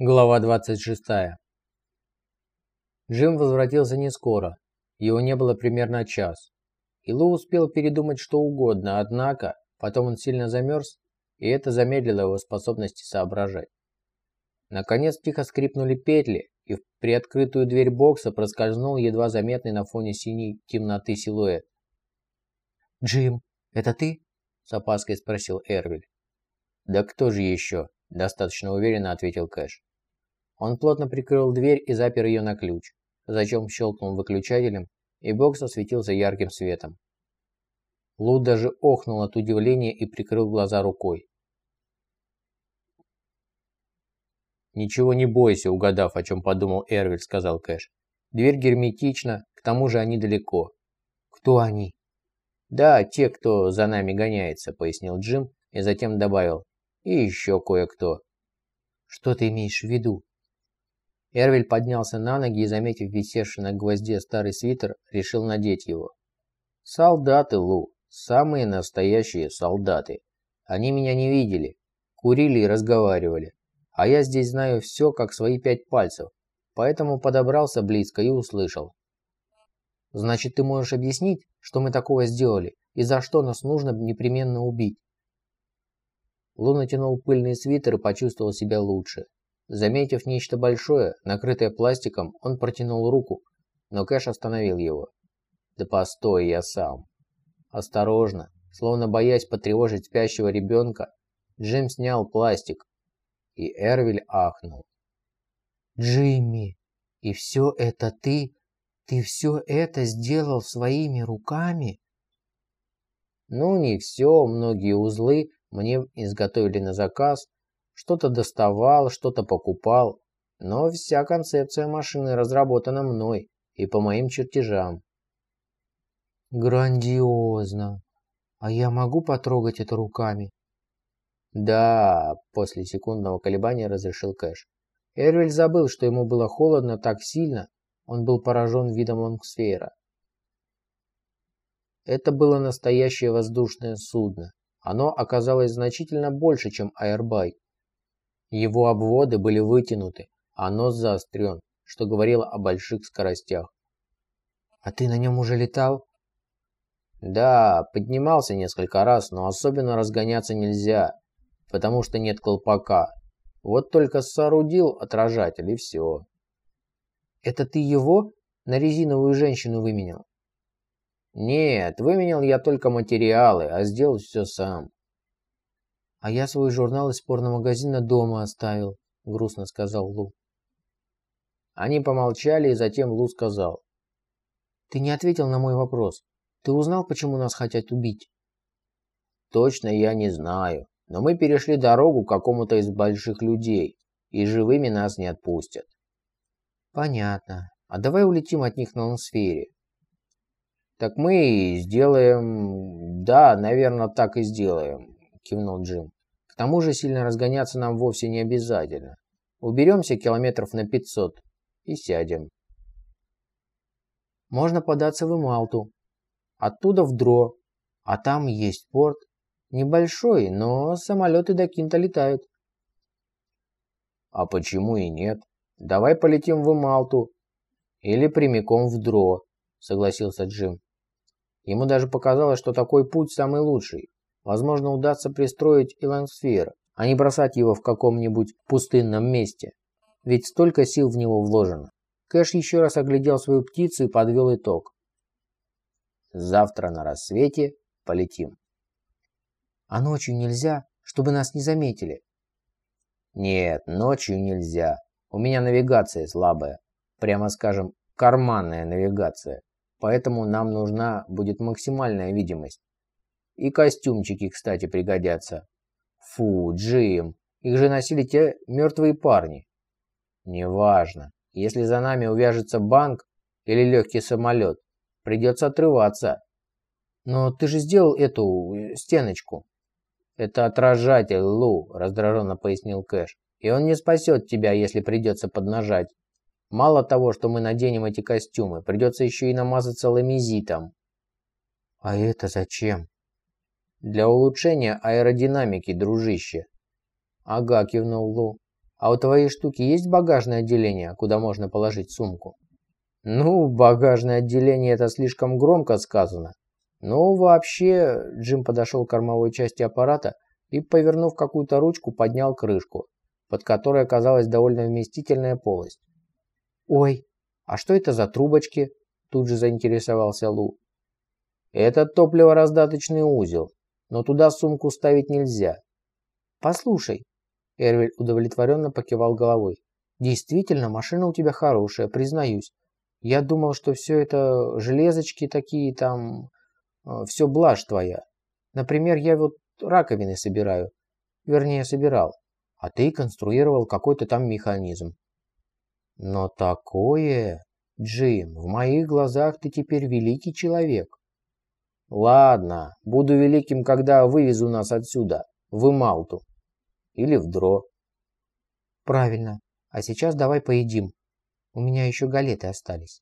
Глава 26. Джим возвратился не скоро. Его не было примерно час. Илу успел передумать что угодно, однако потом он сильно замерз, и это замедлило его способности соображать. Наконец тихо скрипнули петли, и в приоткрытую дверь бокса проскользнул едва заметный на фоне синей темноты силуэт. «Джим, это ты?» – с опаской спросил Эрвиль. «Да кто же еще?» – достаточно уверенно ответил Кэш. Он плотно прикрыл дверь и запер ее на ключ, зачем щелкнул выключателем, и бокс осветился ярким светом. Лу даже охнул от удивления и прикрыл глаза рукой. «Ничего не бойся», угадав, о чем подумал Эрвиль, сказал Кэш. «Дверь герметична, к тому же они далеко». «Кто они?» «Да, те, кто за нами гоняется», — пояснил Джим и затем добавил. «И еще кое-кто». «Что ты имеешь в виду?» Эрвиль поднялся на ноги и, заметив висевший на гвозде старый свитер, решил надеть его. «Солдаты, Лу, самые настоящие солдаты. Они меня не видели, курили и разговаривали. А я здесь знаю все, как свои пять пальцев, поэтому подобрался близко и услышал. Значит, ты можешь объяснить, что мы такого сделали и за что нас нужно непременно убить?» Лу натянул пыльный свитер и почувствовал себя лучше. Заметив нечто большое, накрытое пластиком, он протянул руку, но Кэш остановил его. «Да постой, я сам». Осторожно, словно боясь потревожить спящего ребенка, Джим снял пластик, и Эрвиль ахнул. «Джимми, и все это ты? Ты все это сделал своими руками?» «Ну, не все, многие узлы мне изготовили на заказ, что-то доставал, что-то покупал, но вся концепция машины разработана мной и по моим чертежам. Грандиозно. А я могу потрогать это руками? Да, после секундного колебания разрешил Кэш. Эрвиль забыл, что ему было холодно так сильно, он был поражен видом лонгсфера. Это было настоящее воздушное судно. Оно оказалось значительно больше, чем Аэрбай, его обводы были вытянуты, а нос заострен, что говорило о больших скоростях. «А ты на нем уже летал?» «Да, поднимался несколько раз, но особенно разгоняться нельзя, потому что нет колпака. Вот только соорудил отражатель и все». «Это ты его на резиновую женщину выменял?» «Нет, выменял я только материалы, а сделал все сам». «А я свой журнал из порномагазина дома оставил», — грустно сказал Лу. Они помолчали, и затем Лу сказал. «Ты не ответил на мой вопрос. Ты узнал, почему нас хотят убить?» «Точно я не знаю, но мы перешли дорогу какому-то из больших людей, и живыми нас не отпустят». «Понятно. А давай улетим от них на лансфере». «Так мы и сделаем... Да, наверное, так и сделаем кивнул Джим. К тому же сильно разгоняться нам вовсе не обязательно. Уберемся километров на 500 и сядем. Можно податься в Ималту. Оттуда в Дро. А там есть порт. Небольшой, но самолеты до Кинта летают. А почему и нет? Давай полетим в Ималту. Или прямиком в Дро, согласился Джим. Ему даже показалось, что такой путь самый лучший. Возможно, удастся пристроить Илансфер, а не бросать его в каком-нибудь пустынном месте. Ведь столько сил в него вложено. Кэш еще раз оглядел свою птицу и подвел итог. Завтра на рассвете полетим. А ночью нельзя, чтобы нас не заметили? Нет, ночью нельзя. У меня навигация слабая. Прямо скажем, карманная навигация. Поэтому нам нужна будет максимальная видимость. И костюмчики, кстати, пригодятся. Фу, Джим, их же носили те мертвые парни. Неважно. Если за нами увяжется банк или легкий самолет, придется отрываться. Но ты же сделал эту э, стеночку. Это отражатель, Лу, раздраженно пояснил Кэш. И он не спасет тебя, если придется поднажать. Мало того, что мы наденем эти костюмы, придется еще и намазаться ламизитом. А это зачем? Для улучшения аэродинамики, дружище. Ага, кивнул Лу. А у твоей штуки есть багажное отделение, куда можно положить сумку? Ну, багажное отделение это слишком громко сказано. Но вообще, Джим подошел к кормовой части аппарата и, повернув какую-то ручку, поднял крышку, под которой оказалась довольно вместительная полость. «Ой, а что это за трубочки?» Тут же заинтересовался Лу. «Это топливораздаточный узел, но туда сумку ставить нельзя». «Послушай, Эрвель удовлетворенно покивал головой. «Действительно, машина у тебя хорошая, признаюсь. Я думал, что все это железочки такие там... Э, все блажь твоя. Например, я вот раковины собираю. Вернее, собирал. А ты конструировал какой-то там механизм. Но такое... Джим, в моих глазах ты теперь великий человек. Ладно, буду великим, когда вывезу нас отсюда, в Ималту. Или в дро. Правильно. А сейчас давай поедим. У меня еще галеты остались.